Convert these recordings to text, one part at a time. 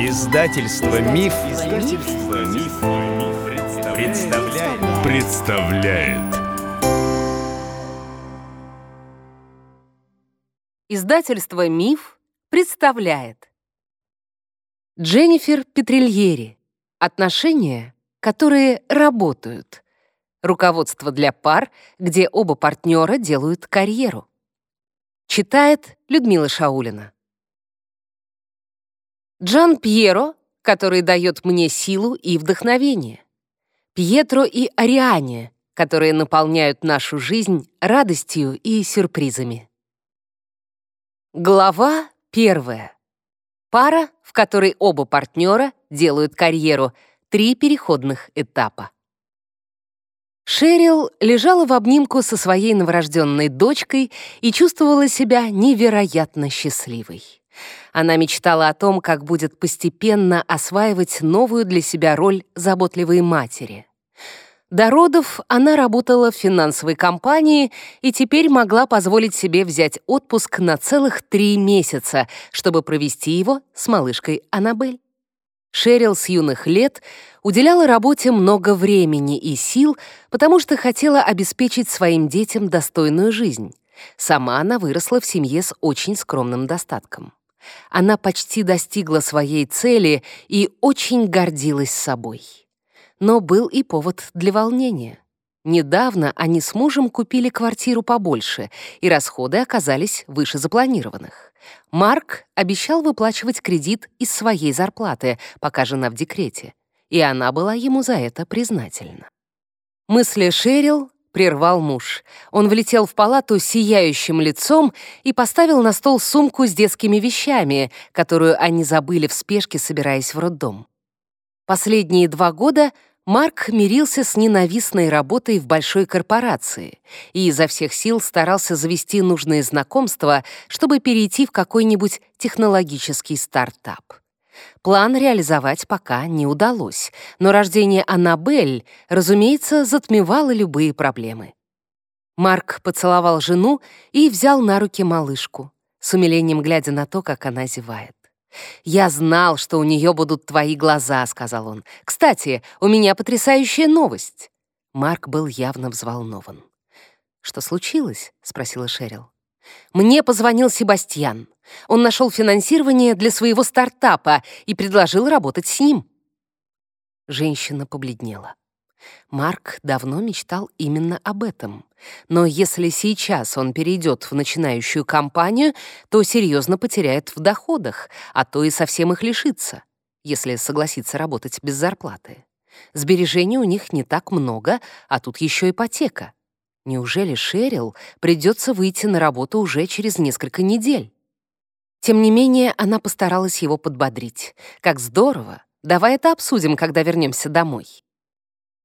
Издательство Миф, Издательство Миф, представляет. представляет. Издательство Миф представляет. Дженнифер Петрильери. Отношения, которые работают. Руководство для пар, где оба партнера делают карьеру. Читает Людмила Шаулина. Джан Пьеро, который дает мне силу и вдохновение. Пьетро и Ариане, которые наполняют нашу жизнь радостью и сюрпризами. Глава первая. Пара, в которой оба партнера делают карьеру. Три переходных этапа. Шерил лежала в обнимку со своей новорожденной дочкой и чувствовала себя невероятно счастливой. Она мечтала о том, как будет постепенно осваивать новую для себя роль заботливой матери. До родов она работала в финансовой компании и теперь могла позволить себе взять отпуск на целых три месяца, чтобы провести его с малышкой Аннабель. Шерил с юных лет уделяла работе много времени и сил, потому что хотела обеспечить своим детям достойную жизнь. Сама она выросла в семье с очень скромным достатком. Она почти достигла своей цели и очень гордилась собой. Но был и повод для волнения. Недавно они с мужем купили квартиру побольше, и расходы оказались выше запланированных. Марк обещал выплачивать кредит из своей зарплаты, пока жена в декрете, и она была ему за это признательна. Мысли Шерил прервал муж. Он влетел в палату сияющим лицом и поставил на стол сумку с детскими вещами, которую они забыли в спешке, собираясь в роддом. Последние два года Марк мирился с ненавистной работой в большой корпорации и изо всех сил старался завести нужные знакомства, чтобы перейти в какой-нибудь технологический стартап. План реализовать пока не удалось, но рождение Аннабель, разумеется, затмевало любые проблемы. Марк поцеловал жену и взял на руки малышку, с умилением глядя на то, как она зевает. «Я знал, что у нее будут твои глаза», — сказал он. «Кстати, у меня потрясающая новость». Марк был явно взволнован. «Что случилось?» — спросила Шерил. Мне позвонил Себастьян. Он нашел финансирование для своего стартапа и предложил работать с ним. Женщина побледнела. Марк давно мечтал именно об этом. Но если сейчас он перейдет в начинающую компанию, то серьезно потеряет в доходах, а то и совсем их лишится, если согласится работать без зарплаты. Сбережений у них не так много, а тут еще ипотека. Неужели Шерил придется выйти на работу уже через несколько недель? Тем не менее, она постаралась его подбодрить. «Как здорово! Давай это обсудим, когда вернемся домой».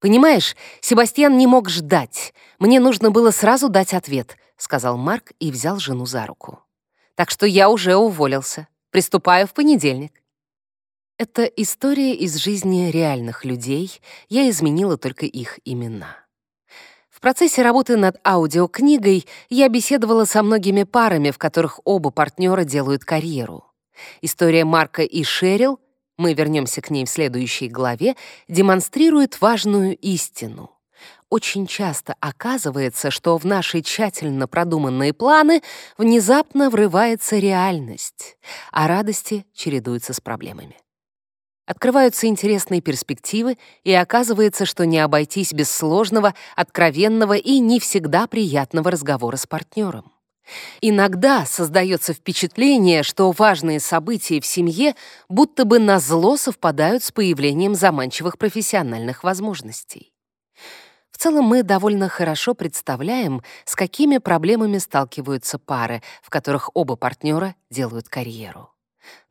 «Понимаешь, Себастьян не мог ждать. Мне нужно было сразу дать ответ», — сказал Марк и взял жену за руку. «Так что я уже уволился. Приступаю в понедельник». Это история из жизни реальных людей, я изменила только их имена процессе работы над аудиокнигой я беседовала со многими парами, в которых оба партнера делают карьеру. История Марка и Шерил, мы вернемся к ней в следующей главе, демонстрирует важную истину. Очень часто оказывается, что в наши тщательно продуманные планы внезапно врывается реальность, а радости чередуются с проблемами. Открываются интересные перспективы, и оказывается, что не обойтись без сложного, откровенного и не всегда приятного разговора с партнером. Иногда создается впечатление, что важные события в семье будто бы назло совпадают с появлением заманчивых профессиональных возможностей. В целом мы довольно хорошо представляем, с какими проблемами сталкиваются пары, в которых оба партнера делают карьеру.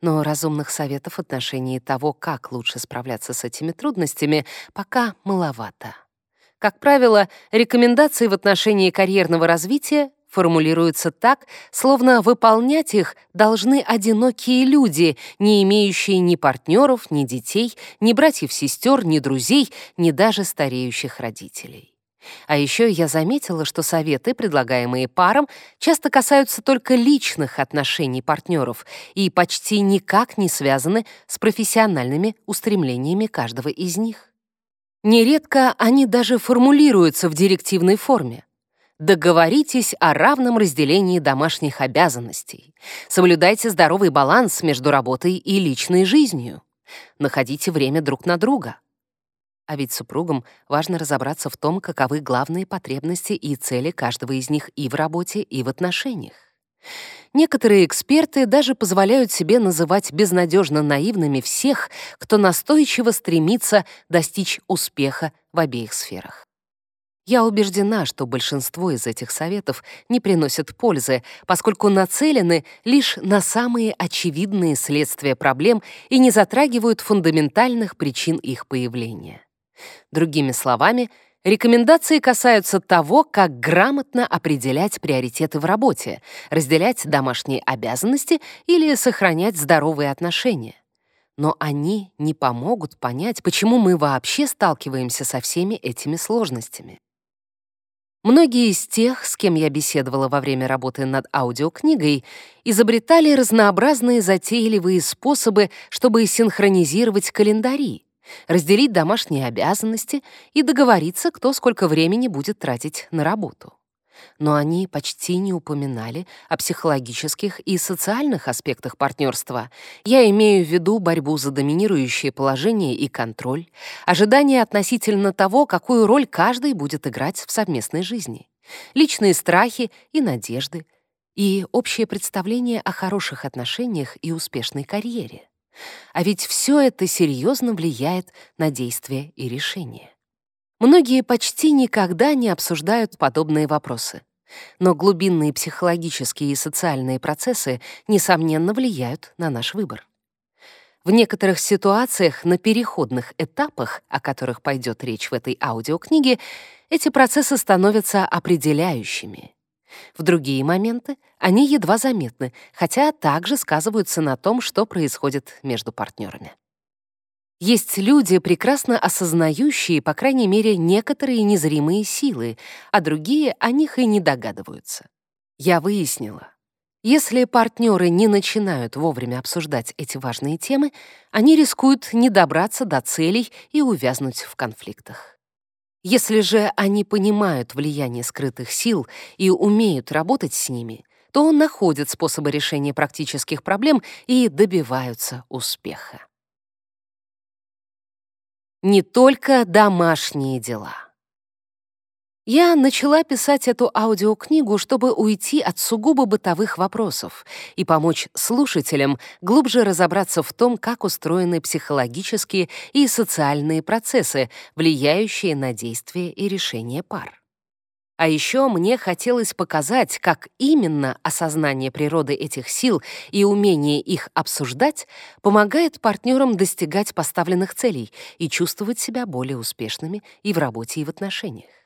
Но разумных советов в отношении того, как лучше справляться с этими трудностями, пока маловато. Как правило, рекомендации в отношении карьерного развития формулируются так, словно выполнять их должны одинокие люди, не имеющие ни партнеров, ни детей, ни братьев-сестер, ни друзей, ни даже стареющих родителей. А еще я заметила, что советы, предлагаемые парам, часто касаются только личных отношений партнеров и почти никак не связаны с профессиональными устремлениями каждого из них. Нередко они даже формулируются в директивной форме. Договоритесь о равном разделении домашних обязанностей. Соблюдайте здоровый баланс между работой и личной жизнью. Находите время друг на друга. А ведь супругам важно разобраться в том, каковы главные потребности и цели каждого из них и в работе, и в отношениях. Некоторые эксперты даже позволяют себе называть безнадежно наивными всех, кто настойчиво стремится достичь успеха в обеих сферах. Я убеждена, что большинство из этих советов не приносят пользы, поскольку нацелены лишь на самые очевидные следствия проблем и не затрагивают фундаментальных причин их появления. Другими словами, рекомендации касаются того, как грамотно определять приоритеты в работе, разделять домашние обязанности или сохранять здоровые отношения. Но они не помогут понять, почему мы вообще сталкиваемся со всеми этими сложностями. Многие из тех, с кем я беседовала во время работы над аудиокнигой, изобретали разнообразные затейливые способы, чтобы синхронизировать календари, разделить домашние обязанности и договориться, кто сколько времени будет тратить на работу. Но они почти не упоминали о психологических и социальных аспектах партнерства. Я имею в виду борьбу за доминирующее положение и контроль, ожидания относительно того, какую роль каждый будет играть в совместной жизни, личные страхи и надежды, и общее представление о хороших отношениях и успешной карьере. А ведь все это серьезно влияет на действия и решения. Многие почти никогда не обсуждают подобные вопросы. Но глубинные психологические и социальные процессы, несомненно, влияют на наш выбор. В некоторых ситуациях на переходных этапах, о которых пойдет речь в этой аудиокниге, эти процессы становятся определяющими. В другие моменты они едва заметны, хотя также сказываются на том, что происходит между партнерами. Есть люди, прекрасно осознающие, по крайней мере, некоторые незримые силы, а другие о них и не догадываются. Я выяснила, если партнеры не начинают вовремя обсуждать эти важные темы, они рискуют не добраться до целей и увязнуть в конфликтах. Если же они понимают влияние скрытых сил и умеют работать с ними, то находят способы решения практических проблем и добиваются успеха. Не только домашние дела. Я начала писать эту аудиокнигу, чтобы уйти от сугубо бытовых вопросов и помочь слушателям глубже разобраться в том, как устроены психологические и социальные процессы, влияющие на действия и решения пар. А еще мне хотелось показать, как именно осознание природы этих сил и умение их обсуждать помогает партнерам достигать поставленных целей и чувствовать себя более успешными и в работе, и в отношениях.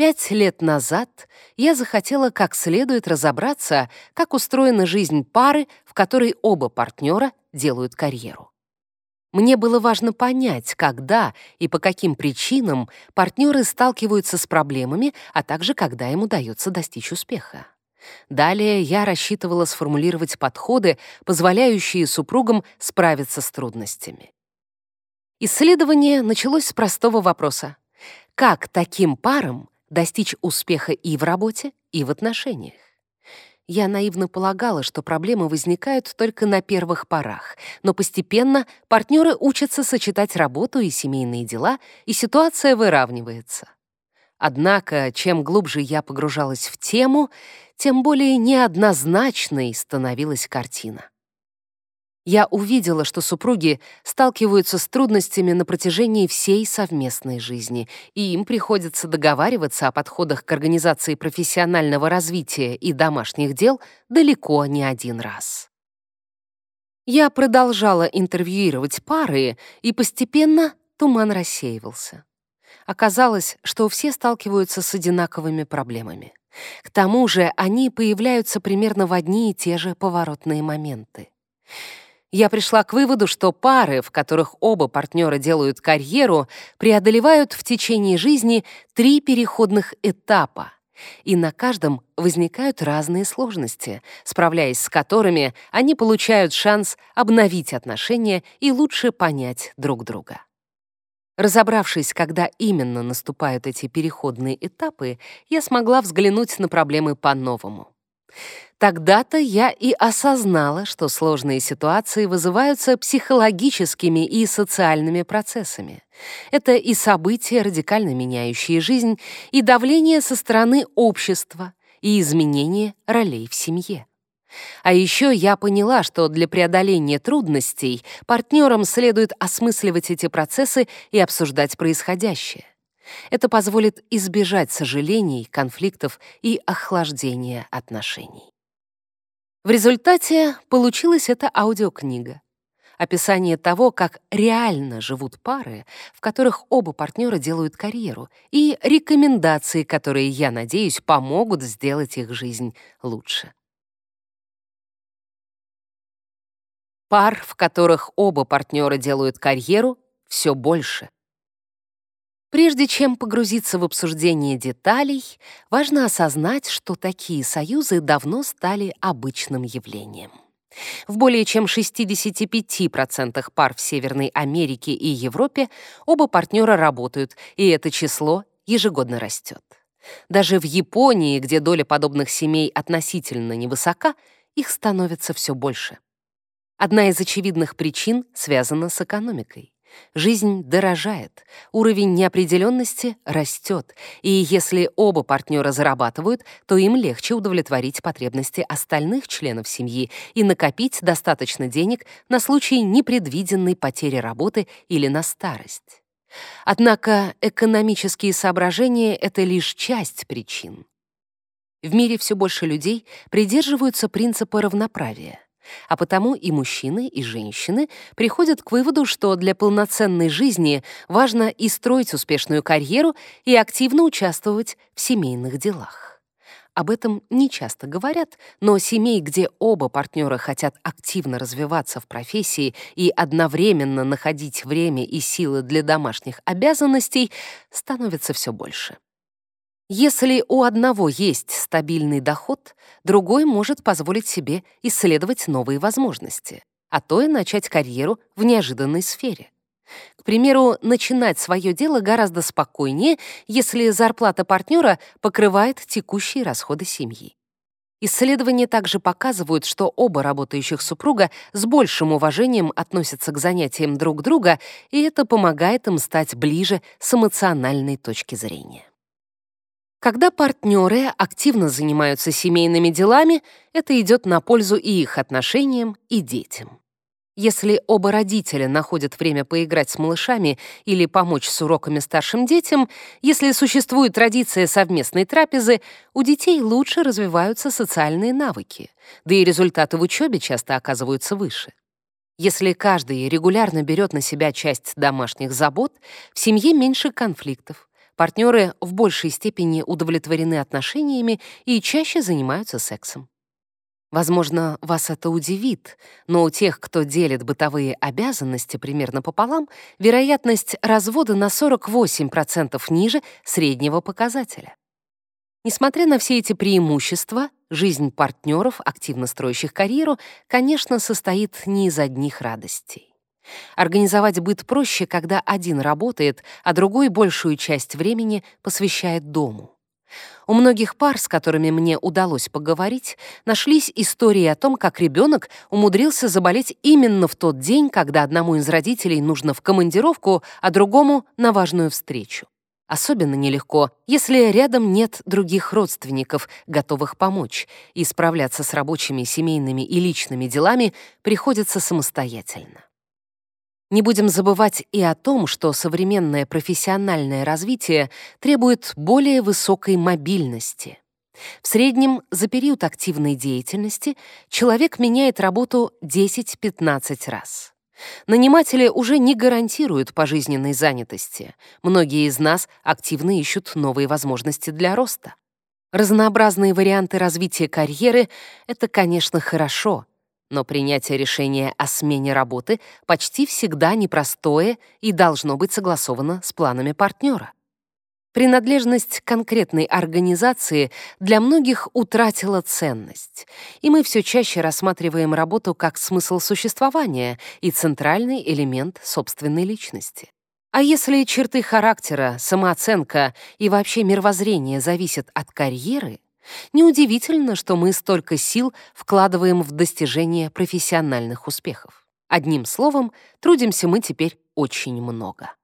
Пять лет назад я захотела как следует разобраться, как устроена жизнь пары, в которой оба партнера делают карьеру. Мне было важно понять, когда и по каким причинам партнеры сталкиваются с проблемами, а также когда им удается достичь успеха. Далее я рассчитывала сформулировать подходы, позволяющие супругам справиться с трудностями. Исследование началось с простого вопроса. Как таким парам достичь успеха и в работе, и в отношениях. Я наивно полагала, что проблемы возникают только на первых порах, но постепенно партнеры учатся сочетать работу и семейные дела, и ситуация выравнивается. Однако, чем глубже я погружалась в тему, тем более неоднозначной становилась картина я увидела, что супруги сталкиваются с трудностями на протяжении всей совместной жизни, и им приходится договариваться о подходах к организации профессионального развития и домашних дел далеко не один раз. Я продолжала интервьюировать пары, и постепенно туман рассеивался. Оказалось, что все сталкиваются с одинаковыми проблемами. К тому же они появляются примерно в одни и те же поворотные моменты. Я пришла к выводу, что пары, в которых оба партнера делают карьеру, преодолевают в течение жизни три переходных этапа, и на каждом возникают разные сложности, справляясь с которыми они получают шанс обновить отношения и лучше понять друг друга. Разобравшись, когда именно наступают эти переходные этапы, я смогла взглянуть на проблемы по-новому. Тогда-то я и осознала, что сложные ситуации вызываются психологическими и социальными процессами. Это и события, радикально меняющие жизнь, и давление со стороны общества, и изменение ролей в семье. А еще я поняла, что для преодоления трудностей партнерам следует осмысливать эти процессы и обсуждать происходящее. Это позволит избежать сожалений, конфликтов и охлаждения отношений. В результате получилась эта аудиокнига. Описание того, как реально живут пары, в которых оба партнера делают карьеру, и рекомендации, которые, я надеюсь, помогут сделать их жизнь лучше. Пар, в которых оба партнера делают карьеру, все больше — Прежде чем погрузиться в обсуждение деталей, важно осознать, что такие союзы давно стали обычным явлением. В более чем 65% пар в Северной Америке и Европе оба партнера работают, и это число ежегодно растет. Даже в Японии, где доля подобных семей относительно невысока, их становится все больше. Одна из очевидных причин связана с экономикой. Жизнь дорожает, уровень неопределенности растет, и если оба партнера зарабатывают, то им легче удовлетворить потребности остальных членов семьи и накопить достаточно денег на случай непредвиденной потери работы или на старость. Однако экономические соображения — это лишь часть причин. В мире все больше людей придерживаются принципа равноправия — а потому и мужчины, и женщины приходят к выводу, что для полноценной жизни важно и строить успешную карьеру, и активно участвовать в семейных делах. Об этом не часто говорят, но семей, где оба партнера хотят активно развиваться в профессии и одновременно находить время и силы для домашних обязанностей, становится все больше. Если у одного есть стабильный доход, другой может позволить себе исследовать новые возможности, а то и начать карьеру в неожиданной сфере. К примеру, начинать свое дело гораздо спокойнее, если зарплата партнера покрывает текущие расходы семьи. Исследования также показывают, что оба работающих супруга с большим уважением относятся к занятиям друг друга, и это помогает им стать ближе с эмоциональной точки зрения. Когда партнеры активно занимаются семейными делами, это идет на пользу и их отношениям, и детям. Если оба родителя находят время поиграть с малышами или помочь с уроками старшим детям, если существует традиция совместной трапезы, у детей лучше развиваются социальные навыки, да и результаты в учебе часто оказываются выше. Если каждый регулярно берет на себя часть домашних забот, в семье меньше конфликтов, Партнеры в большей степени удовлетворены отношениями и чаще занимаются сексом. Возможно, вас это удивит, но у тех, кто делит бытовые обязанности примерно пополам, вероятность развода на 48% ниже среднего показателя. Несмотря на все эти преимущества, жизнь партнеров, активно строящих карьеру, конечно, состоит не из одних радостей. Организовать быт проще, когда один работает, а другой большую часть времени посвящает дому. У многих пар, с которыми мне удалось поговорить, нашлись истории о том, как ребенок умудрился заболеть именно в тот день, когда одному из родителей нужно в командировку, а другому — на важную встречу. Особенно нелегко, если рядом нет других родственников, готовых помочь, и справляться с рабочими, семейными и личными делами приходится самостоятельно. Не будем забывать и о том, что современное профессиональное развитие требует более высокой мобильности. В среднем за период активной деятельности человек меняет работу 10-15 раз. Наниматели уже не гарантируют пожизненной занятости. Многие из нас активно ищут новые возможности для роста. Разнообразные варианты развития карьеры — это, конечно, хорошо, Но принятие решения о смене работы почти всегда непростое и должно быть согласовано с планами партнера. Принадлежность конкретной организации для многих утратила ценность, и мы все чаще рассматриваем работу как смысл существования и центральный элемент собственной личности. А если черты характера, самооценка и вообще мировоззрение зависят от карьеры, неудивительно, что мы столько сил вкладываем в достижение профессиональных успехов. Одним словом, трудимся мы теперь очень много.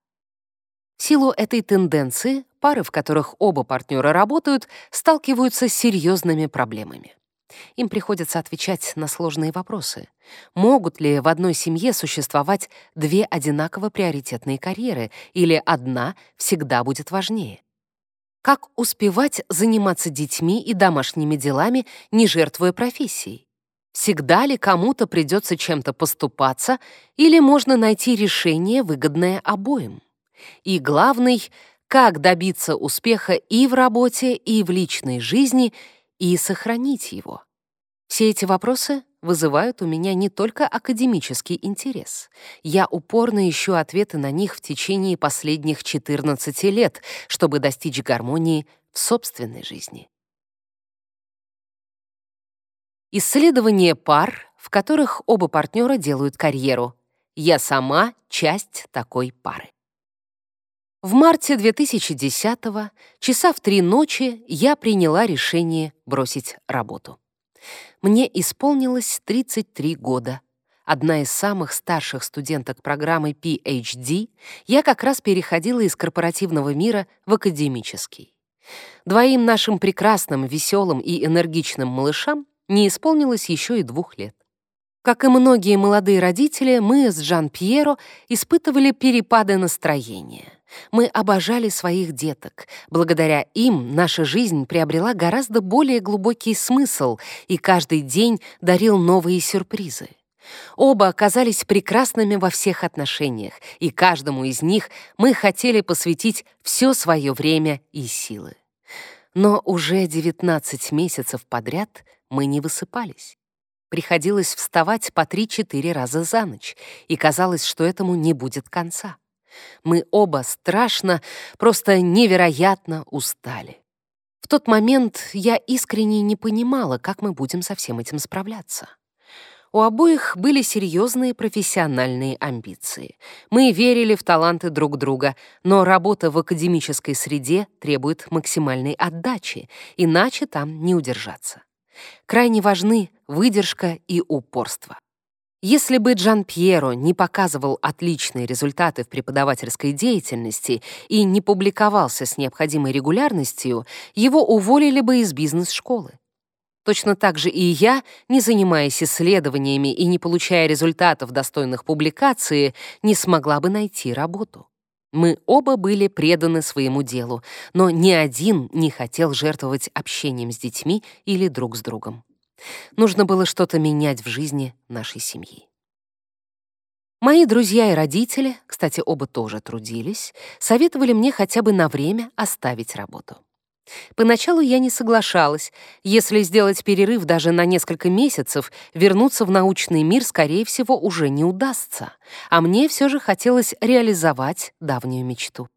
В силу этой тенденции пары, в которых оба партнера работают, сталкиваются с серьезными проблемами. Им приходится отвечать на сложные вопросы. Могут ли в одной семье существовать две одинаково приоритетные карьеры, или одна всегда будет важнее? Как успевать заниматься детьми и домашними делами, не жертвуя профессией? Всегда ли кому-то придется чем-то поступаться, или можно найти решение, выгодное обоим? И главный — как добиться успеха и в работе, и в личной жизни, и сохранить его. Все эти вопросы вызывают у меня не только академический интерес. Я упорно ищу ответы на них в течение последних 14 лет, чтобы достичь гармонии в собственной жизни. Исследование пар, в которых оба партнера делают карьеру. Я сама часть такой пары. В марте 2010-го, часа в три ночи, я приняла решение бросить работу. Мне исполнилось 33 года. Одна из самых старших студенток программы PhD, я как раз переходила из корпоративного мира в академический. Двоим нашим прекрасным, веселым и энергичным малышам не исполнилось еще и двух лет. Как и многие молодые родители, мы с Жан-Пьеро испытывали перепады настроения. Мы обожали своих деток. Благодаря им наша жизнь приобрела гораздо более глубокий смысл, и каждый день дарил новые сюрпризы. Оба оказались прекрасными во всех отношениях, и каждому из них мы хотели посвятить все свое время и силы. Но уже 19 месяцев подряд мы не высыпались. Приходилось вставать по 3-4 раза за ночь, и казалось, что этому не будет конца. Мы оба страшно, просто невероятно устали. В тот момент я искренне не понимала, как мы будем со всем этим справляться. У обоих были серьезные профессиональные амбиции. Мы верили в таланты друг друга, но работа в академической среде требует максимальной отдачи, иначе там не удержаться. Крайне важны выдержка и упорство. Если бы Джан Пьеро не показывал отличные результаты в преподавательской деятельности и не публиковался с необходимой регулярностью, его уволили бы из бизнес-школы. Точно так же и я, не занимаясь исследованиями и не получая результатов достойных публикации, не смогла бы найти работу. Мы оба были преданы своему делу, но ни один не хотел жертвовать общением с детьми или друг с другом. Нужно было что-то менять в жизни нашей семьи. Мои друзья и родители, кстати, оба тоже трудились, советовали мне хотя бы на время оставить работу. Поначалу я не соглашалась. Если сделать перерыв даже на несколько месяцев, вернуться в научный мир, скорее всего, уже не удастся. А мне все же хотелось реализовать давнюю мечту.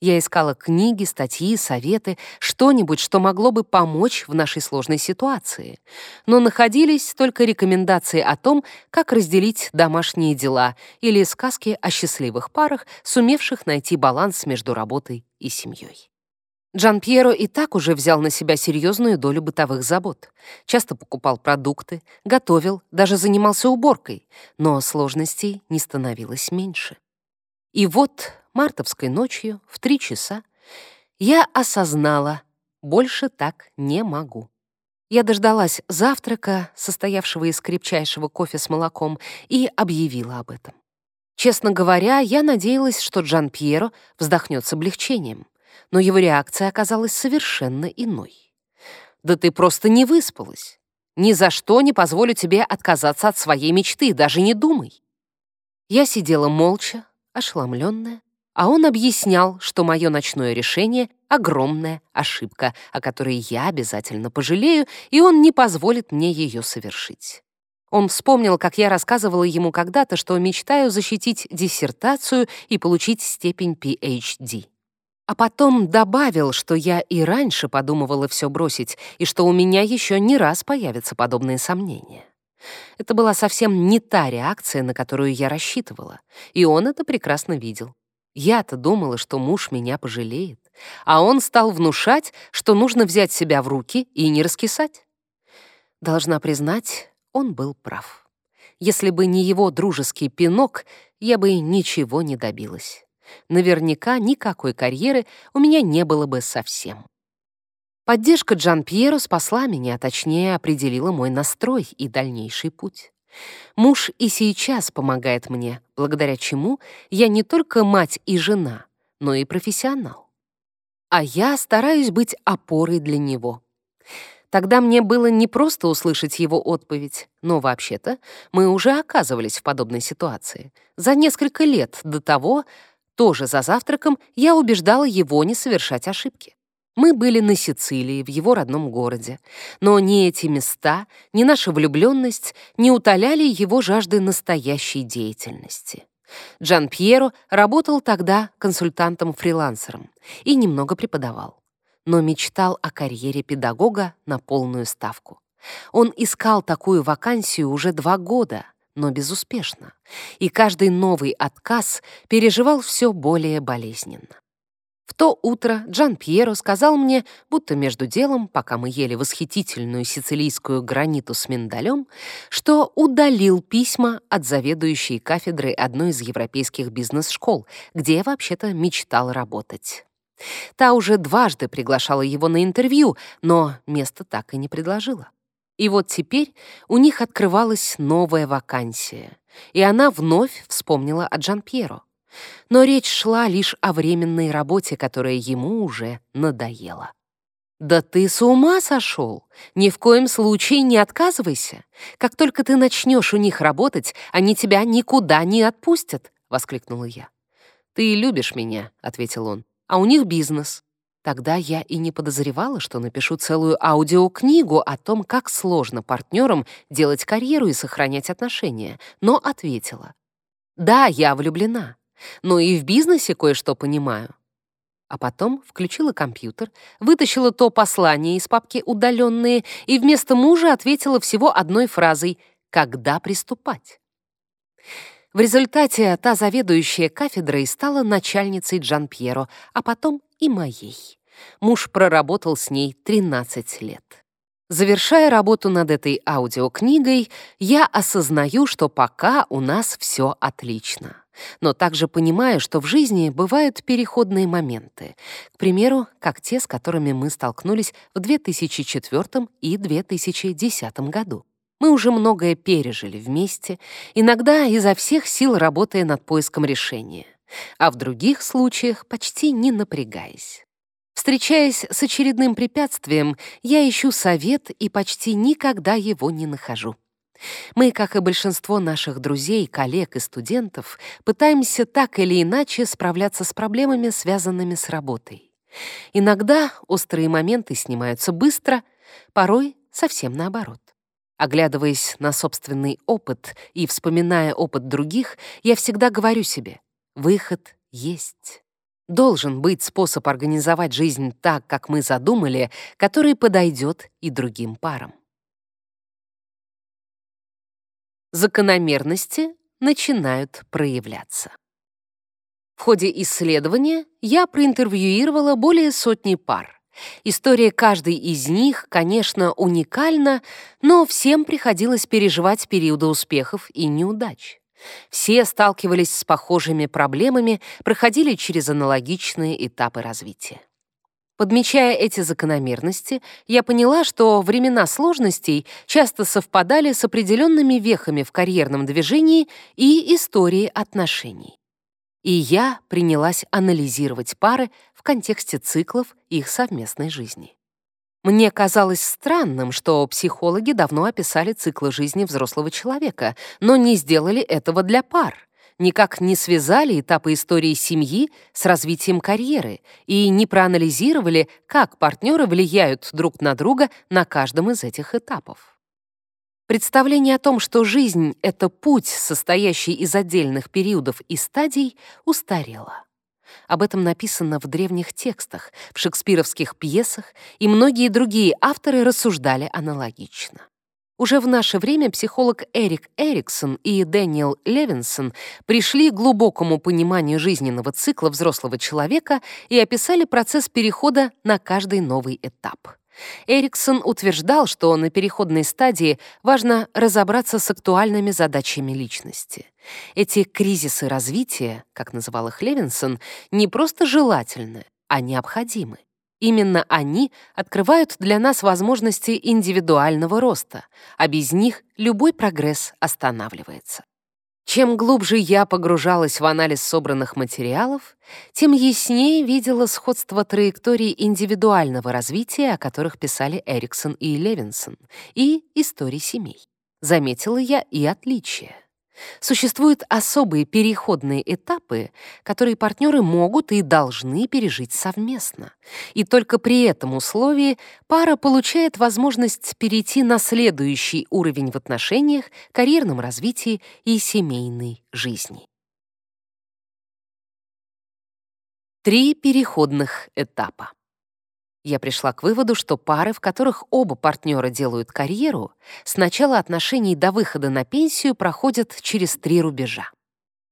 Я искала книги, статьи, советы, что-нибудь, что могло бы помочь в нашей сложной ситуации. Но находились только рекомендации о том, как разделить домашние дела или сказки о счастливых парах, сумевших найти баланс между работой и семьей. Джан Пьеро и так уже взял на себя серьезную долю бытовых забот. Часто покупал продукты, готовил, даже занимался уборкой, но сложностей не становилось меньше. И вот мартовской ночью в три часа я осознала, больше так не могу. Я дождалась завтрака, состоявшего из крепчайшего кофе с молоком, и объявила об этом. Честно говоря, я надеялась, что Джан Пьеро вздохнет с облегчением но его реакция оказалась совершенно иной. «Да ты просто не выспалась. Ни за что не позволю тебе отказаться от своей мечты, даже не думай». Я сидела молча, ошеломленная, а он объяснял, что мое ночное решение — огромная ошибка, о которой я обязательно пожалею, и он не позволит мне ее совершить. Он вспомнил, как я рассказывала ему когда-то, что мечтаю защитить диссертацию и получить степень PhD. А потом добавил, что я и раньше подумывала все бросить, и что у меня еще не раз появятся подобные сомнения. Это была совсем не та реакция, на которую я рассчитывала, и он это прекрасно видел. Я-то думала, что муж меня пожалеет, а он стал внушать, что нужно взять себя в руки и не раскисать. Должна признать, он был прав. Если бы не его дружеский пинок, я бы ничего не добилась. Наверняка никакой карьеры у меня не было бы совсем. Поддержка Джан Пьеро спасла меня, точнее определила мой настрой и дальнейший путь. Муж и сейчас помогает мне, благодаря чему я не только мать и жена, но и профессионал. А я стараюсь быть опорой для него. Тогда мне было не просто услышать его отповедь, но вообще-то мы уже оказывались в подобной ситуации. За несколько лет до того, тоже за завтраком, я убеждала его не совершать ошибки. Мы были на Сицилии, в его родном городе, но ни эти места, ни наша влюбленность не утоляли его жажды настоящей деятельности. Джан Пьеро работал тогда консультантом-фрилансером и немного преподавал, но мечтал о карьере педагога на полную ставку. Он искал такую вакансию уже два года, но безуспешно, и каждый новый отказ переживал все более болезненно. То утро Джан Пьеро сказал мне, будто между делом, пока мы ели восхитительную сицилийскую граниту с миндалем, что удалил письма от заведующей кафедры одной из европейских бизнес-школ, где я вообще-то мечтал работать. Та уже дважды приглашала его на интервью, но место так и не предложила. И вот теперь у них открывалась новая вакансия, и она вновь вспомнила о Джан Пьеро. Но речь шла лишь о временной работе, которая ему уже надоела. «Да ты с ума сошел! Ни в коем случае не отказывайся! Как только ты начнешь у них работать, они тебя никуда не отпустят!» — воскликнула я. «Ты любишь меня», — ответил он, — «а у них бизнес». Тогда я и не подозревала, что напишу целую аудиокнигу о том, как сложно партнерам делать карьеру и сохранять отношения, но ответила. «Да, я влюблена но и в бизнесе кое-что понимаю. А потом включила компьютер, вытащила то послание из папки «Удаленные» и вместо мужа ответила всего одной фразой «Когда приступать?». В результате та заведующая кафедрой стала начальницей Джан Пьеро, а потом и моей. Муж проработал с ней 13 лет. Завершая работу над этой аудиокнигой, я осознаю, что пока у нас все отлично. Но также понимаю, что в жизни бывают переходные моменты. К примеру, как те, с которыми мы столкнулись в 2004 и 2010 году. Мы уже многое пережили вместе, иногда изо всех сил работая над поиском решения, а в других случаях почти не напрягаясь. Встречаясь с очередным препятствием, я ищу совет и почти никогда его не нахожу. Мы, как и большинство наших друзей, коллег и студентов, пытаемся так или иначе справляться с проблемами, связанными с работой. Иногда острые моменты снимаются быстро, порой совсем наоборот. Оглядываясь на собственный опыт и вспоминая опыт других, я всегда говорю себе «выход есть». Должен быть способ организовать жизнь так, как мы задумали, который подойдет и другим парам. Закономерности начинают проявляться. В ходе исследования я проинтервьюировала более сотни пар. История каждой из них, конечно, уникальна, но всем приходилось переживать периоды успехов и неудач. Все сталкивались с похожими проблемами, проходили через аналогичные этапы развития. Подмечая эти закономерности, я поняла, что времена сложностей часто совпадали с определенными вехами в карьерном движении и истории отношений. И я принялась анализировать пары в контексте циклов их совместной жизни. Мне казалось странным, что психологи давно описали циклы жизни взрослого человека, но не сделали этого для пар, никак не связали этапы истории семьи с развитием карьеры и не проанализировали, как партнеры влияют друг на друга на каждом из этих этапов. Представление о том, что жизнь — это путь, состоящий из отдельных периодов и стадий, устарело. Об этом написано в древних текстах, в шекспировских пьесах, и многие другие авторы рассуждали аналогично. Уже в наше время психолог Эрик Эриксон и Дэниел Левинсон пришли к глубокому пониманию жизненного цикла взрослого человека и описали процесс перехода на каждый новый этап. Эриксон утверждал, что на переходной стадии важно разобраться с актуальными задачами личности. Эти кризисы развития, как называл их Левинсон, не просто желательны, а необходимы. Именно они открывают для нас возможности индивидуального роста, а без них любой прогресс останавливается. Чем глубже я погружалась в анализ собранных материалов, тем яснее видела сходство траекторий индивидуального развития, о которых писали Эриксон и Левинсон, и историй семей. Заметила я и отличия. Существуют особые переходные этапы, которые партнеры могут и должны пережить совместно. И только при этом условии пара получает возможность перейти на следующий уровень в отношениях, карьерном развитии и семейной жизни. Три переходных этапа. Я пришла к выводу, что пары, в которых оба партнера делают карьеру, с начала отношений до выхода на пенсию проходят через три рубежа.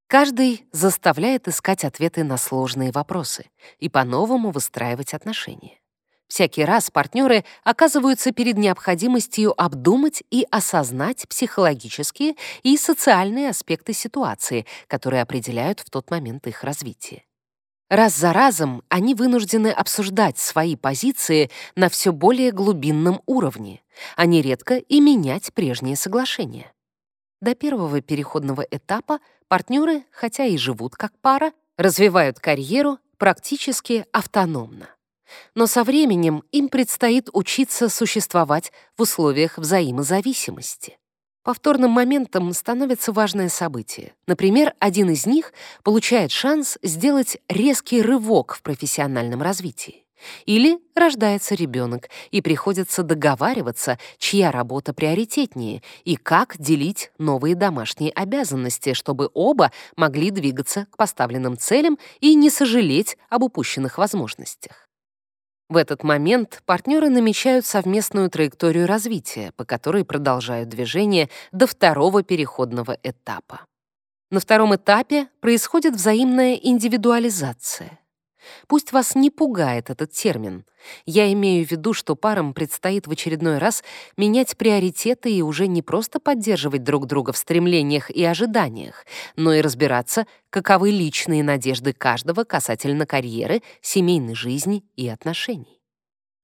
Каждый заставляет искать ответы на сложные вопросы и по-новому выстраивать отношения. Всякий раз партнеры оказываются перед необходимостью обдумать и осознать психологические и социальные аспекты ситуации, которые определяют в тот момент их развитие. Раз за разом они вынуждены обсуждать свои позиции на все более глубинном уровне, а нередко и менять прежние соглашения. До первого переходного этапа партнеры, хотя и живут как пара, развивают карьеру практически автономно. Но со временем им предстоит учиться существовать в условиях взаимозависимости. Повторным моментом становится важное событие. Например, один из них получает шанс сделать резкий рывок в профессиональном развитии. Или рождается ребенок, и приходится договариваться, чья работа приоритетнее, и как делить новые домашние обязанности, чтобы оба могли двигаться к поставленным целям и не сожалеть об упущенных возможностях. В этот момент партнеры намечают совместную траекторию развития, по которой продолжают движение до второго переходного этапа. На втором этапе происходит взаимная индивидуализация. Пусть вас не пугает этот термин. Я имею в виду, что парам предстоит в очередной раз менять приоритеты и уже не просто поддерживать друг друга в стремлениях и ожиданиях, но и разбираться, каковы личные надежды каждого касательно карьеры, семейной жизни и отношений.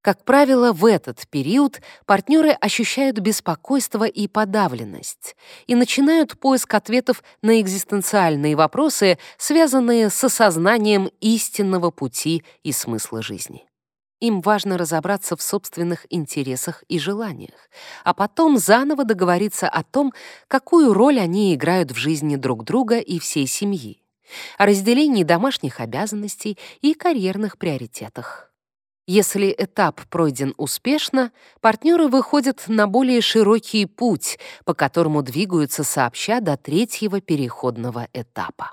Как правило, в этот период партнеры ощущают беспокойство и подавленность и начинают поиск ответов на экзистенциальные вопросы, связанные с осознанием истинного пути и смысла жизни. Им важно разобраться в собственных интересах и желаниях, а потом заново договориться о том, какую роль они играют в жизни друг друга и всей семьи, о разделении домашних обязанностей и карьерных приоритетах. Если этап пройден успешно, партнеры выходят на более широкий путь, по которому двигаются сообща до третьего переходного этапа.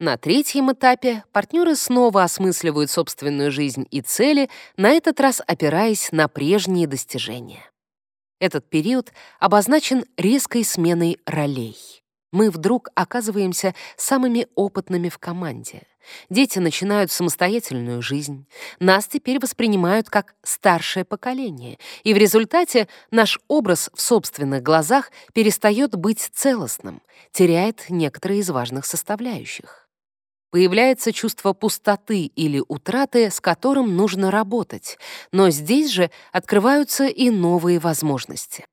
На третьем этапе партнеры снова осмысливают собственную жизнь и цели, на этот раз опираясь на прежние достижения. Этот период обозначен резкой сменой ролей. Мы вдруг оказываемся самыми опытными в команде — Дети начинают самостоятельную жизнь. Нас теперь воспринимают как старшее поколение, и в результате наш образ в собственных глазах перестает быть целостным, теряет некоторые из важных составляющих. Появляется чувство пустоты или утраты, с которым нужно работать, но здесь же открываются и новые возможности.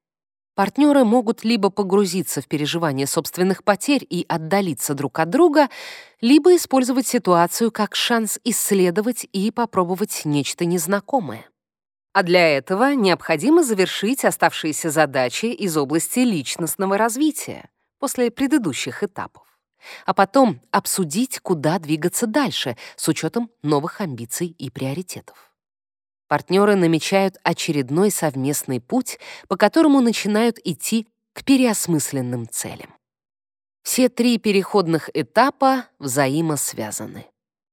Партнеры могут либо погрузиться в переживание собственных потерь и отдалиться друг от друга, либо использовать ситуацию как шанс исследовать и попробовать нечто незнакомое. А для этого необходимо завершить оставшиеся задачи из области личностного развития после предыдущих этапов, а потом обсудить, куда двигаться дальше с учетом новых амбиций и приоритетов. Партнеры намечают очередной совместный путь, по которому начинают идти к переосмысленным целям. Все три переходных этапа взаимосвязаны.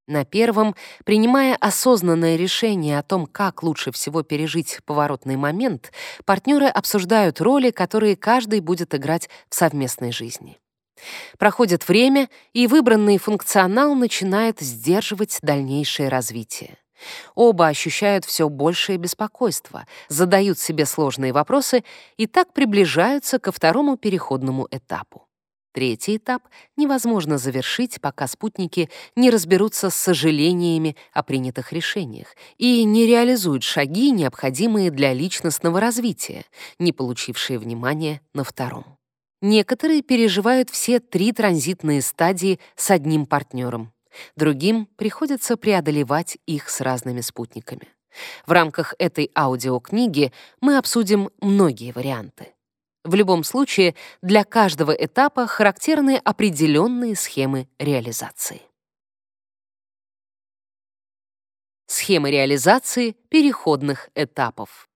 На первом, принимая осознанное решение о том, как лучше всего пережить поворотный момент, партнеры обсуждают роли, которые каждый будет играть в совместной жизни. Проходит время, и выбранный функционал начинает сдерживать дальнейшее развитие. Оба ощущают все большее беспокойство, задают себе сложные вопросы и так приближаются ко второму переходному этапу. Третий этап невозможно завершить, пока спутники не разберутся с сожалениями о принятых решениях и не реализуют шаги, необходимые для личностного развития, не получившие внимания на втором. Некоторые переживают все три транзитные стадии с одним партнером. Другим приходится преодолевать их с разными спутниками. В рамках этой аудиокниги мы обсудим многие варианты. В любом случае, для каждого этапа характерны определенные схемы реализации. Схемы реализации переходных этапов.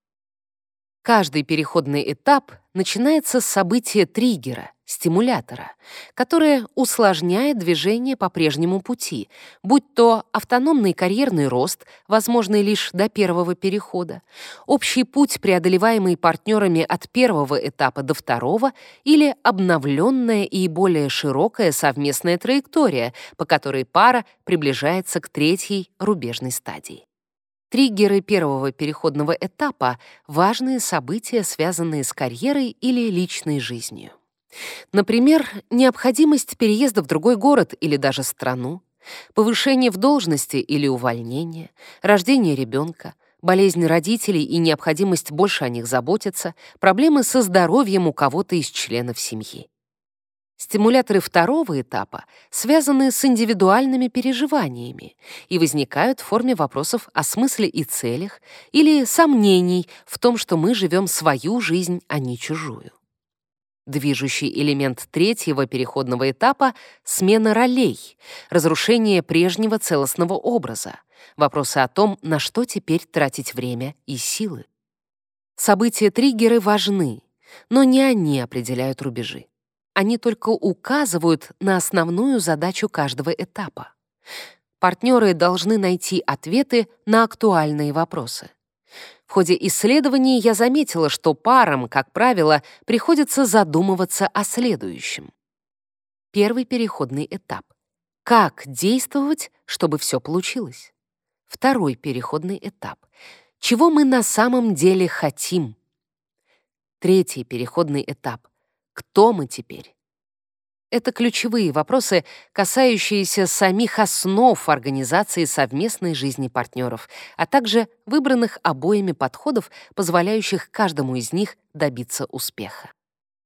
Каждый переходный этап начинается с события триггера, стимулятора, которое усложняет движение по прежнему пути, будь то автономный карьерный рост, возможный лишь до первого перехода, общий путь, преодолеваемый партнерами от первого этапа до второго, или обновленная и более широкая совместная траектория, по которой пара приближается к третьей рубежной стадии. Триггеры первого переходного этапа — важные события, связанные с карьерой или личной жизнью. Например, необходимость переезда в другой город или даже страну, повышение в должности или увольнение, рождение ребенка, болезнь родителей и необходимость больше о них заботиться, проблемы со здоровьем у кого-то из членов семьи. Стимуляторы второго этапа связаны с индивидуальными переживаниями и возникают в форме вопросов о смысле и целях или сомнений в том, что мы живем свою жизнь, а не чужую. Движущий элемент третьего переходного этапа — смена ролей, разрушение прежнего целостного образа, вопросы о том, на что теперь тратить время и силы. События-триггеры важны, но не они определяют рубежи. Они только указывают на основную задачу каждого этапа. Партнеры должны найти ответы на актуальные вопросы. В ходе исследований я заметила, что парам, как правило, приходится задумываться о следующем. Первый переходный этап. Как действовать, чтобы все получилось? Второй переходный этап. Чего мы на самом деле хотим? Третий переходный этап. Кто мы теперь? Это ключевые вопросы, касающиеся самих основ организации совместной жизни партнеров, а также выбранных обоими подходов, позволяющих каждому из них добиться успеха.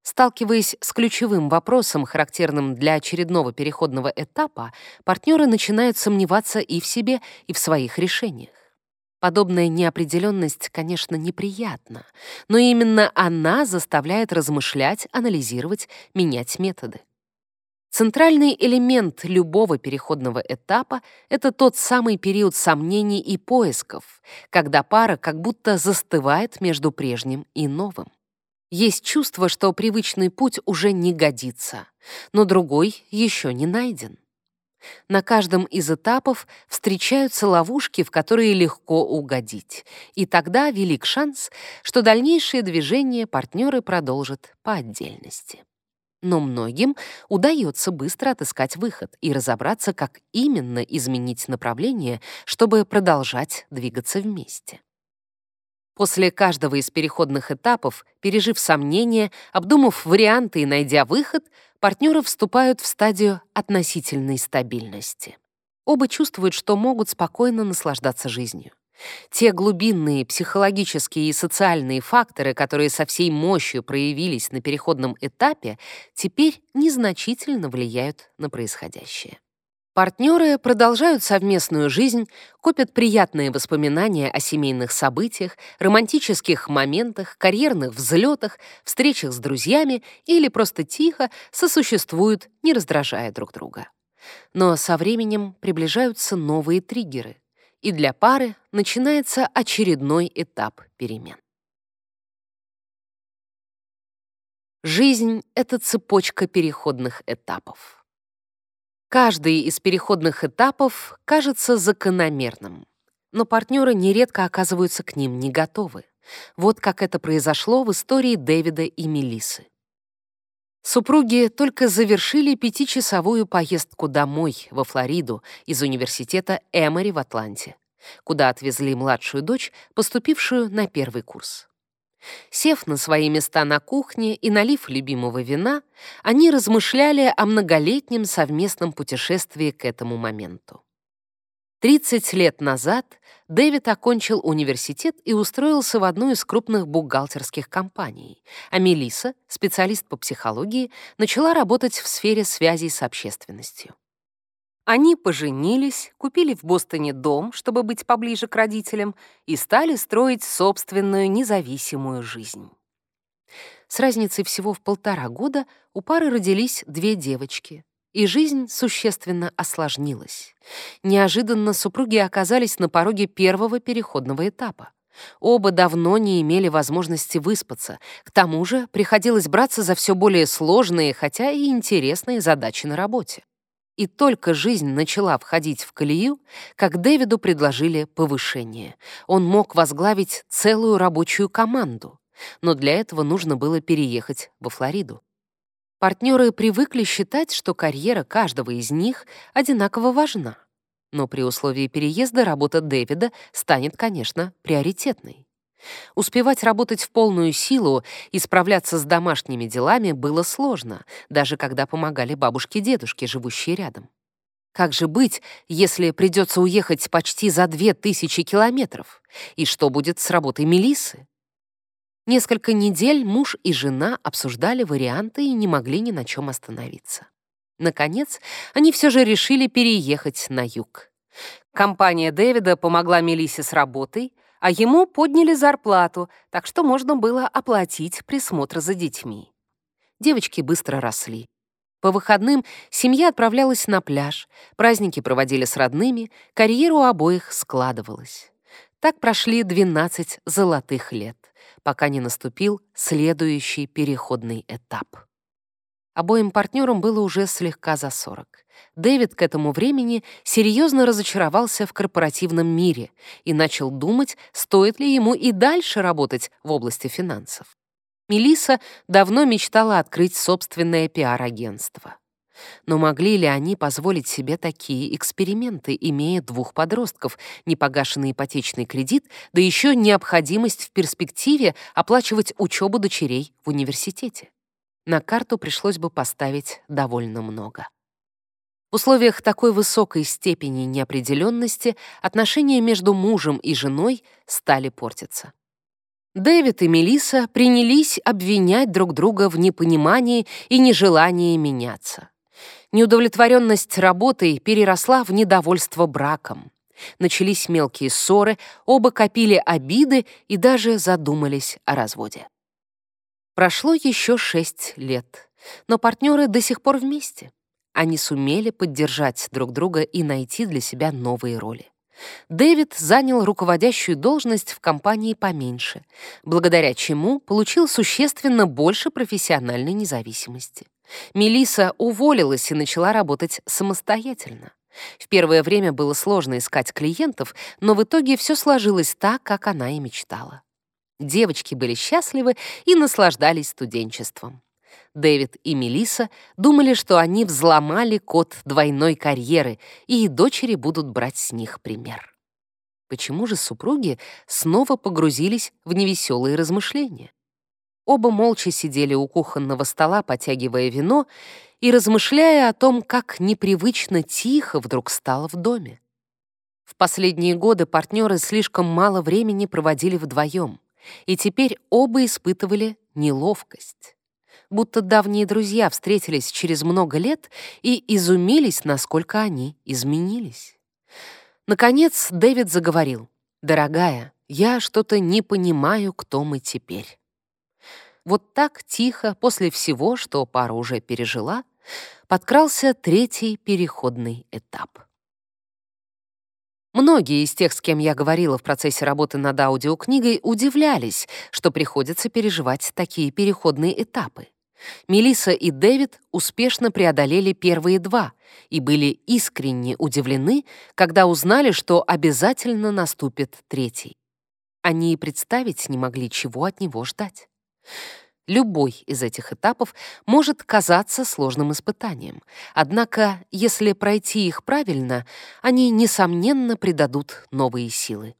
Сталкиваясь с ключевым вопросом, характерным для очередного переходного этапа, партнеры начинают сомневаться и в себе, и в своих решениях. Подобная неопределенность, конечно, неприятна, но именно она заставляет размышлять, анализировать, менять методы. Центральный элемент любого переходного этапа — это тот самый период сомнений и поисков, когда пара как будто застывает между прежним и новым. Есть чувство, что привычный путь уже не годится, но другой еще не найден. На каждом из этапов встречаются ловушки, в которые легко угодить, и тогда велик шанс, что дальнейшие движения партнеры продолжат по отдельности но многим удается быстро отыскать выход и разобраться, как именно изменить направление, чтобы продолжать двигаться вместе. После каждого из переходных этапов, пережив сомнения, обдумав варианты и найдя выход, партнеры вступают в стадию относительной стабильности. Оба чувствуют, что могут спокойно наслаждаться жизнью. Те глубинные психологические и социальные факторы, которые со всей мощью проявились на переходном этапе, теперь незначительно влияют на происходящее. Партнеры продолжают совместную жизнь, копят приятные воспоминания о семейных событиях, романтических моментах, карьерных взлетах, встречах с друзьями или просто тихо сосуществуют, не раздражая друг друга. Но со временем приближаются новые триггеры — и для пары начинается очередной этап перемен. Жизнь — это цепочка переходных этапов. Каждый из переходных этапов кажется закономерным, но партнеры нередко оказываются к ним не готовы. Вот как это произошло в истории Дэвида и Мелисы. Супруги только завершили пятичасовую поездку домой, во Флориду, из университета Эмори в Атланте, куда отвезли младшую дочь, поступившую на первый курс. Сев на свои места на кухне и налив любимого вина, они размышляли о многолетнем совместном путешествии к этому моменту. 30 лет назад Дэвид окончил университет и устроился в одну из крупных бухгалтерских компаний, а Мелисса, специалист по психологии, начала работать в сфере связей с общественностью. Они поженились, купили в Бостоне дом, чтобы быть поближе к родителям, и стали строить собственную независимую жизнь. С разницей всего в полтора года у пары родились две девочки, и жизнь существенно осложнилась. Неожиданно супруги оказались на пороге первого переходного этапа. Оба давно не имели возможности выспаться, к тому же приходилось браться за все более сложные, хотя и интересные задачи на работе. И только жизнь начала входить в колею, как Дэвиду предложили повышение. Он мог возглавить целую рабочую команду, но для этого нужно было переехать во Флориду. Партнеры привыкли считать, что карьера каждого из них одинаково важна. Но при условии переезда работа Дэвида станет, конечно, приоритетной. Успевать работать в полную силу и справляться с домашними делами было сложно, даже когда помогали бабушки-дедушки, живущие рядом. Как же быть, если придется уехать почти за две тысячи километров? И что будет с работой Мелисы? Несколько недель муж и жена обсуждали варианты и не могли ни на чем остановиться. Наконец, они все же решили переехать на юг. Компания Дэвида помогла Мелисе с работой, а ему подняли зарплату, так что можно было оплатить присмотр за детьми. Девочки быстро росли. По выходным семья отправлялась на пляж, праздники проводили с родными, карьеру обоих складывалась. Так прошли 12 золотых лет, пока не наступил следующий переходный этап. Обоим партнерам было уже слегка за 40. Дэвид к этому времени серьезно разочаровался в корпоративном мире и начал думать, стоит ли ему и дальше работать в области финансов. Мелиса давно мечтала открыть собственное пиар-агентство. Но могли ли они позволить себе такие эксперименты, имея двух подростков, непогашенный ипотечный кредит, да еще необходимость в перспективе оплачивать учебу дочерей в университете? На карту пришлось бы поставить довольно много. В условиях такой высокой степени неопределенности отношения между мужем и женой стали портиться. Дэвид и Мелиса принялись обвинять друг друга в непонимании и нежелании меняться. Неудовлетворенность работой переросла в недовольство браком. Начались мелкие ссоры, оба копили обиды и даже задумались о разводе. Прошло еще шесть лет, но партнеры до сих пор вместе. Они сумели поддержать друг друга и найти для себя новые роли. Дэвид занял руководящую должность в компании поменьше, благодаря чему получил существенно больше профессиональной независимости. Мелиса уволилась и начала работать самостоятельно. В первое время было сложно искать клиентов, но в итоге все сложилось так, как она и мечтала. Девочки были счастливы и наслаждались студенчеством. Дэвид и Мелиса думали, что они взломали код двойной карьеры, и дочери будут брать с них пример. Почему же супруги снова погрузились в невеселые размышления? Оба молча сидели у кухонного стола, потягивая вино и размышляя о том, как непривычно тихо вдруг стало в доме. В последние годы партнеры слишком мало времени проводили вдвоем, и теперь оба испытывали неловкость будто давние друзья встретились через много лет и изумились, насколько они изменились. Наконец Дэвид заговорил. «Дорогая, я что-то не понимаю, кто мы теперь». Вот так тихо, после всего, что пара уже пережила, подкрался третий переходный этап. Многие из тех, с кем я говорила в процессе работы над аудиокнигой, удивлялись, что приходится переживать такие переходные этапы. Мелисса и Дэвид успешно преодолели первые два и были искренне удивлены, когда узнали, что обязательно наступит третий. Они и представить не могли, чего от него ждать. Любой из этих этапов может казаться сложным испытанием. Однако, если пройти их правильно, они, несомненно, придадут новые силы.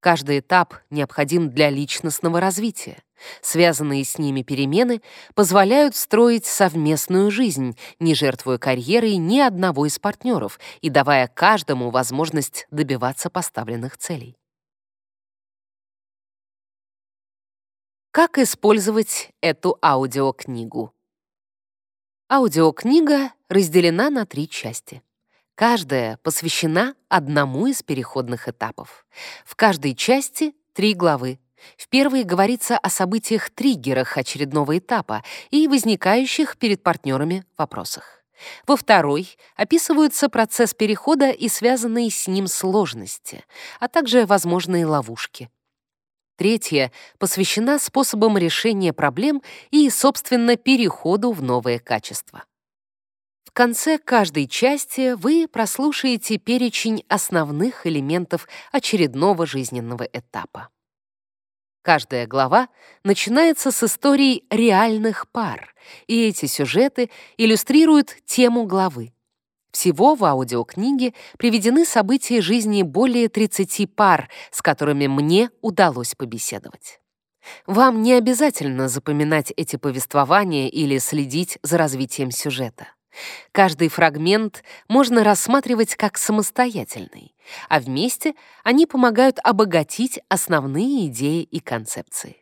Каждый этап необходим для личностного развития. Связанные с ними перемены позволяют строить совместную жизнь, не жертвуя карьерой ни одного из партнеров и давая каждому возможность добиваться поставленных целей. Как использовать эту аудиокнигу? Аудиокнига разделена на три части. Каждая посвящена одному из переходных этапов. В каждой части три главы. В первой говорится о событиях-триггерах очередного этапа и возникающих перед партнерами вопросах. Во второй описываются процесс перехода и связанные с ним сложности, а также возможные ловушки. Третья посвящена способам решения проблем и, собственно, переходу в новое качество. В конце каждой части вы прослушаете перечень основных элементов очередного жизненного этапа. Каждая глава начинается с историй реальных пар, и эти сюжеты иллюстрируют тему главы. Всего в аудиокниге приведены события жизни более 30 пар, с которыми мне удалось побеседовать. Вам не обязательно запоминать эти повествования или следить за развитием сюжета. Каждый фрагмент можно рассматривать как самостоятельный, а вместе они помогают обогатить основные идеи и концепции.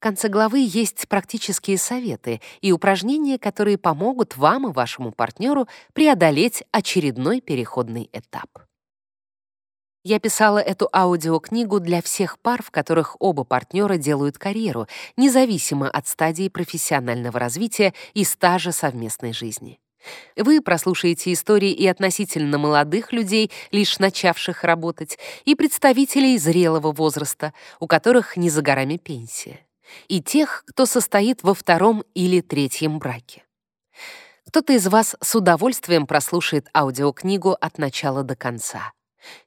Конце главы есть практические советы и упражнения, которые помогут вам и вашему партнеру преодолеть очередной переходный этап. Я писала эту аудиокнигу для всех пар, в которых оба партнера делают карьеру, независимо от стадии профессионального развития и стажа совместной жизни. Вы прослушаете истории и относительно молодых людей, лишь начавших работать, и представителей зрелого возраста, у которых не за горами пенсия, и тех, кто состоит во втором или третьем браке. Кто-то из вас с удовольствием прослушает аудиокнигу от начала до конца.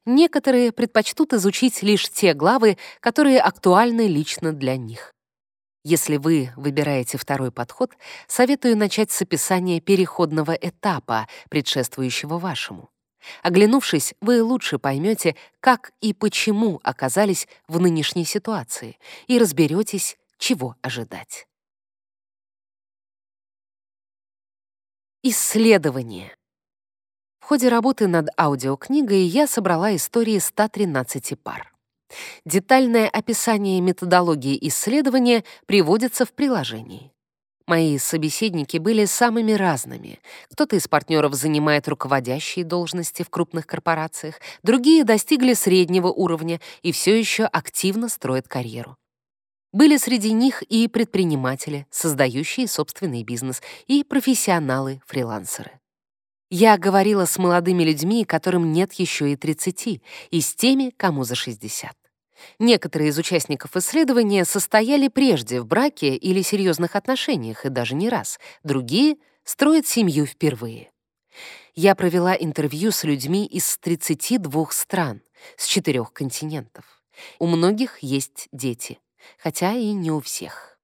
Некоторые предпочтут изучить лишь те главы, которые актуальны лично для них. Если вы выбираете второй подход, советую начать с описания переходного этапа, предшествующего вашему. Оглянувшись, вы лучше поймете, как и почему оказались в нынешней ситуации, и разберетесь, чего ожидать. Исследование. В ходе работы над аудиокнигой я собрала истории 113 пар. Детальное описание методологии исследования приводится в приложении. Мои собеседники были самыми разными. Кто-то из партнеров занимает руководящие должности в крупных корпорациях, другие достигли среднего уровня и все еще активно строят карьеру. Были среди них и предприниматели, создающие собственный бизнес, и профессионалы-фрилансеры. Я говорила с молодыми людьми, которым нет еще и 30, и с теми, кому за 60. Некоторые из участников исследования состояли прежде в браке или серьезных отношениях, и даже не раз. Другие строят семью впервые. Я провела интервью с людьми из 32 стран, с четырех континентов. У многих есть дети, хотя и не у всех.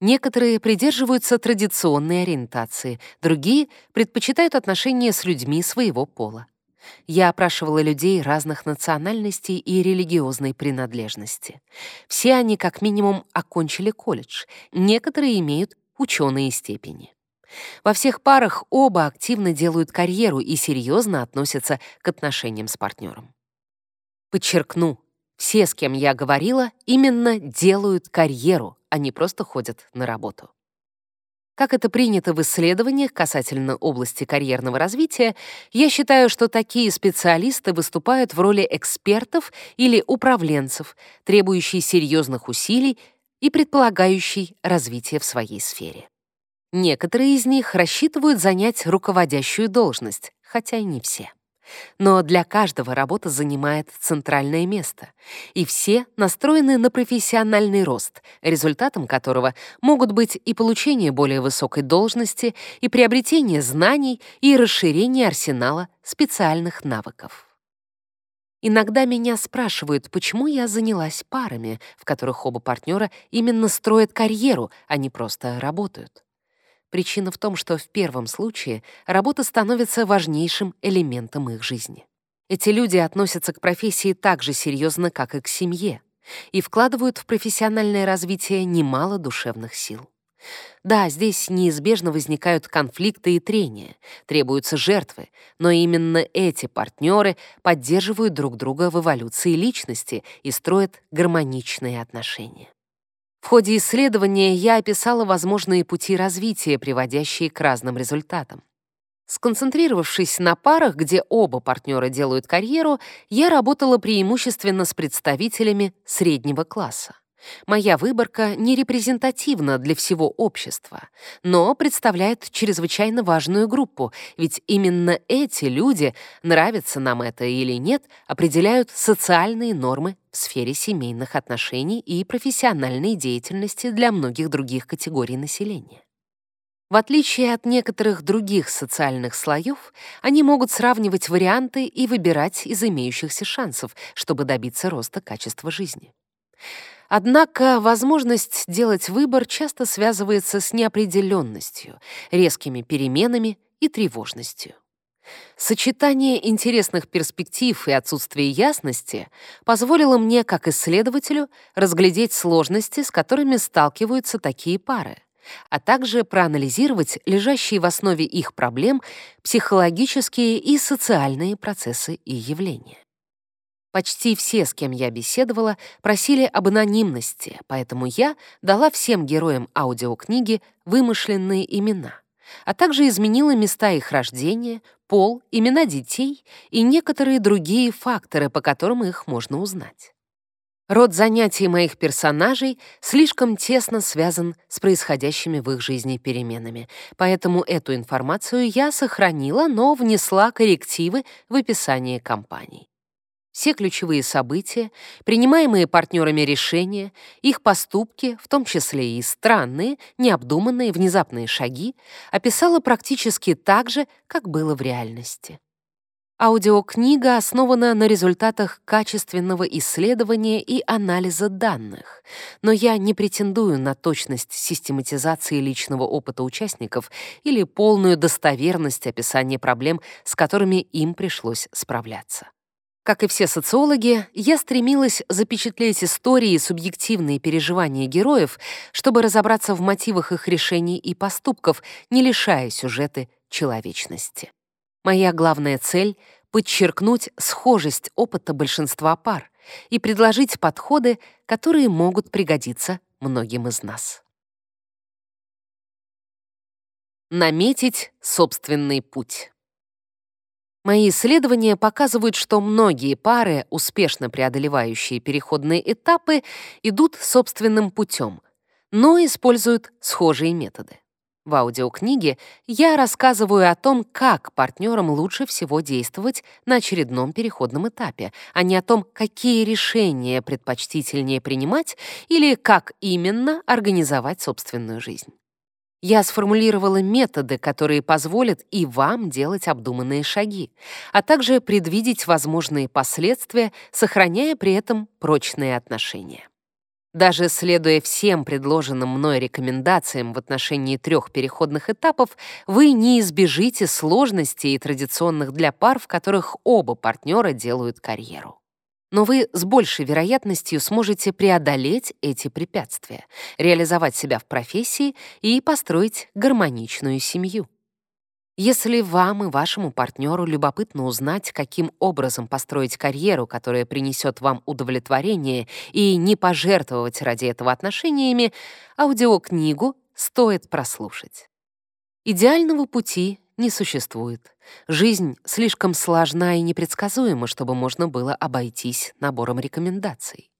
Некоторые придерживаются традиционной ориентации, другие предпочитают отношения с людьми своего пола. Я опрашивала людей разных национальностей и религиозной принадлежности. Все они как минимум окончили колледж, некоторые имеют ученые степени. Во всех парах оба активно делают карьеру и серьезно относятся к отношениям с партнером. Подчеркну, все, с кем я говорила, именно делают карьеру, они просто ходят на работу. Как это принято в исследованиях касательно области карьерного развития, я считаю, что такие специалисты выступают в роли экспертов или управленцев, требующие серьезных усилий и предполагающие развитие в своей сфере. Некоторые из них рассчитывают занять руководящую должность, хотя и не все. Но для каждого работа занимает центральное место, и все настроены на профессиональный рост, результатом которого могут быть и получение более высокой должности, и приобретение знаний, и расширение арсенала специальных навыков. Иногда меня спрашивают, почему я занялась парами, в которых оба партнера именно строят карьеру, а не просто работают. Причина в том, что в первом случае работа становится важнейшим элементом их жизни. Эти люди относятся к профессии так же серьезно, как и к семье, и вкладывают в профессиональное развитие немало душевных сил. Да, здесь неизбежно возникают конфликты и трения, требуются жертвы, но именно эти партнеры поддерживают друг друга в эволюции личности и строят гармоничные отношения. В ходе исследования я описала возможные пути развития, приводящие к разным результатам. Сконцентрировавшись на парах, где оба партнера делают карьеру, я работала преимущественно с представителями среднего класса. Моя выборка не репрезентативна для всего общества, но представляет чрезвычайно важную группу, ведь именно эти люди, нравится нам это или нет, определяют социальные нормы в сфере семейных отношений и профессиональной деятельности для многих других категорий населения. В отличие от некоторых других социальных слоев, они могут сравнивать варианты и выбирать из имеющихся шансов, чтобы добиться роста качества жизни. Однако возможность делать выбор часто связывается с неопределенностью, резкими переменами и тревожностью. Сочетание интересных перспектив и отсутствие ясности позволило мне, как исследователю, разглядеть сложности, с которыми сталкиваются такие пары, а также проанализировать лежащие в основе их проблем психологические и социальные процессы и явления. Почти все, с кем я беседовала, просили об анонимности, поэтому я дала всем героям аудиокниги вымышленные имена, а также изменила места их рождения, пол, имена детей и некоторые другие факторы, по которым их можно узнать. Род занятий моих персонажей слишком тесно связан с происходящими в их жизни переменами, поэтому эту информацию я сохранила, но внесла коррективы в описание компаний. Все ключевые события, принимаемые партнерами решения, их поступки, в том числе и странные, необдуманные, внезапные шаги, описала практически так же, как было в реальности. Аудиокнига основана на результатах качественного исследования и анализа данных, но я не претендую на точность систематизации личного опыта участников или полную достоверность описания проблем, с которыми им пришлось справляться. Как и все социологи, я стремилась запечатлеть истории и субъективные переживания героев, чтобы разобраться в мотивах их решений и поступков, не лишая сюжеты человечности. Моя главная цель — подчеркнуть схожесть опыта большинства пар и предложить подходы, которые могут пригодиться многим из нас. Наметить собственный путь. Мои исследования показывают, что многие пары, успешно преодолевающие переходные этапы, идут собственным путем, но используют схожие методы. В аудиокниге я рассказываю о том, как партнерам лучше всего действовать на очередном переходном этапе, а не о том, какие решения предпочтительнее принимать или как именно организовать собственную жизнь. Я сформулировала методы, которые позволят и вам делать обдуманные шаги, а также предвидеть возможные последствия, сохраняя при этом прочные отношения. Даже следуя всем предложенным мной рекомендациям в отношении трех переходных этапов, вы не избежите сложностей традиционных для пар, в которых оба партнера делают карьеру но вы с большей вероятностью сможете преодолеть эти препятствия, реализовать себя в профессии и построить гармоничную семью. Если вам и вашему партнеру любопытно узнать, каким образом построить карьеру, которая принесет вам удовлетворение, и не пожертвовать ради этого отношениями, аудиокнигу стоит прослушать. Идеального пути не существует. Жизнь слишком сложна и непредсказуема, чтобы можно было обойтись набором рекомендаций.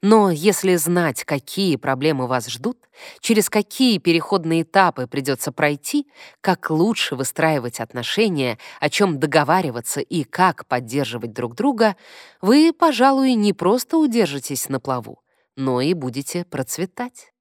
Но если знать, какие проблемы вас ждут, через какие переходные этапы придется пройти, как лучше выстраивать отношения, о чем договариваться и как поддерживать друг друга, вы, пожалуй, не просто удержитесь на плаву, но и будете процветать.